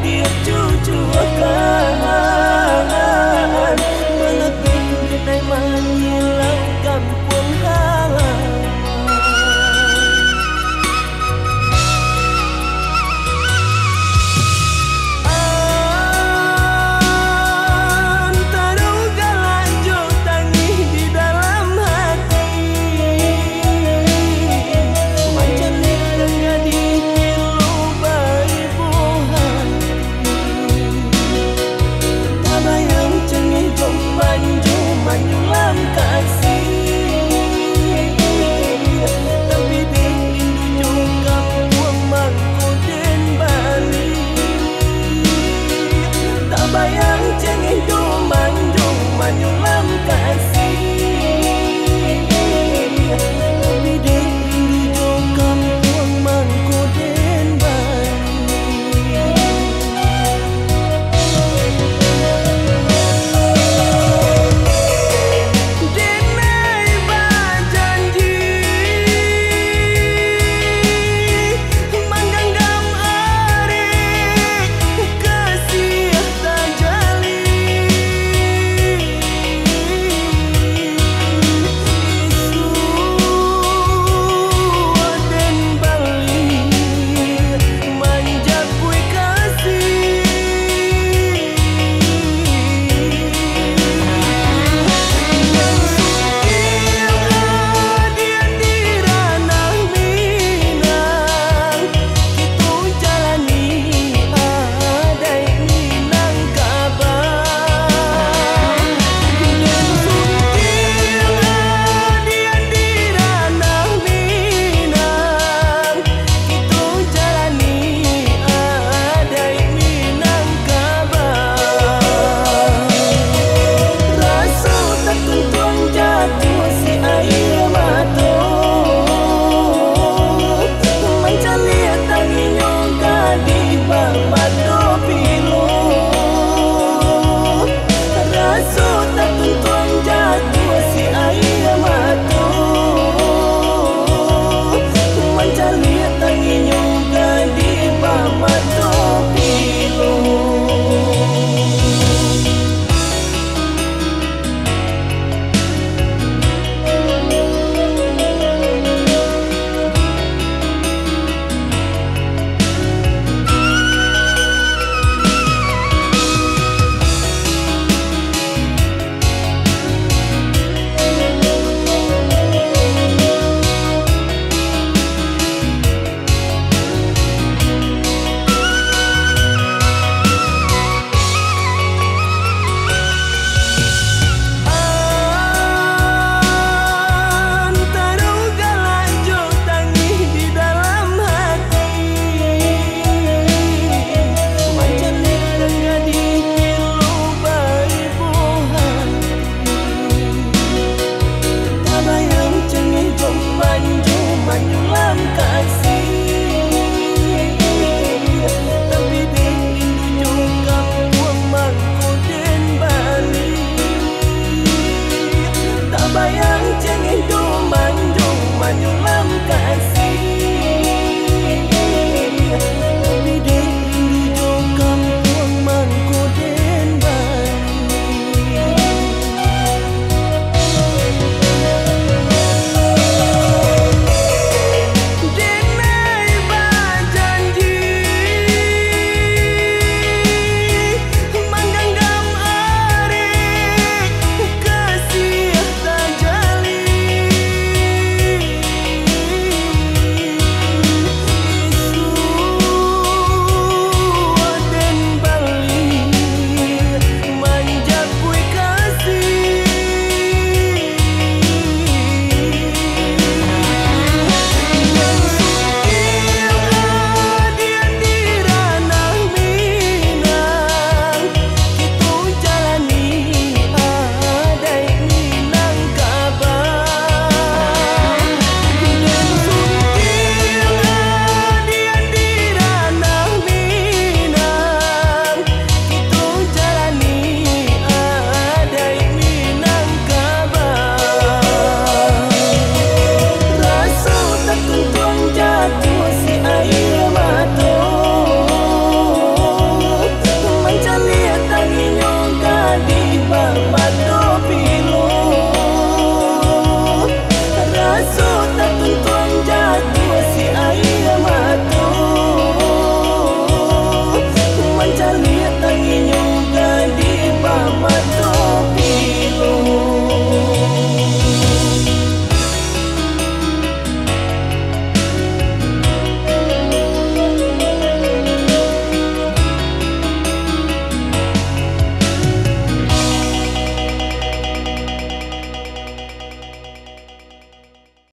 dia cucu akan